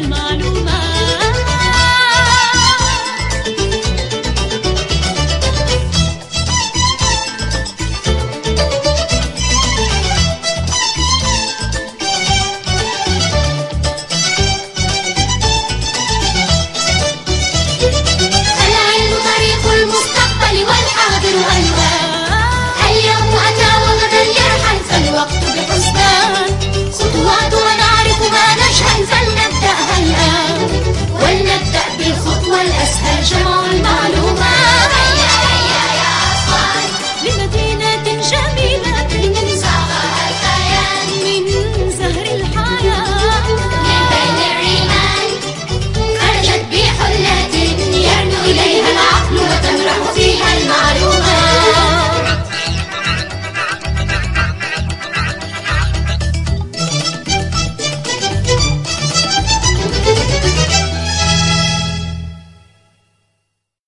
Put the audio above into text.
My.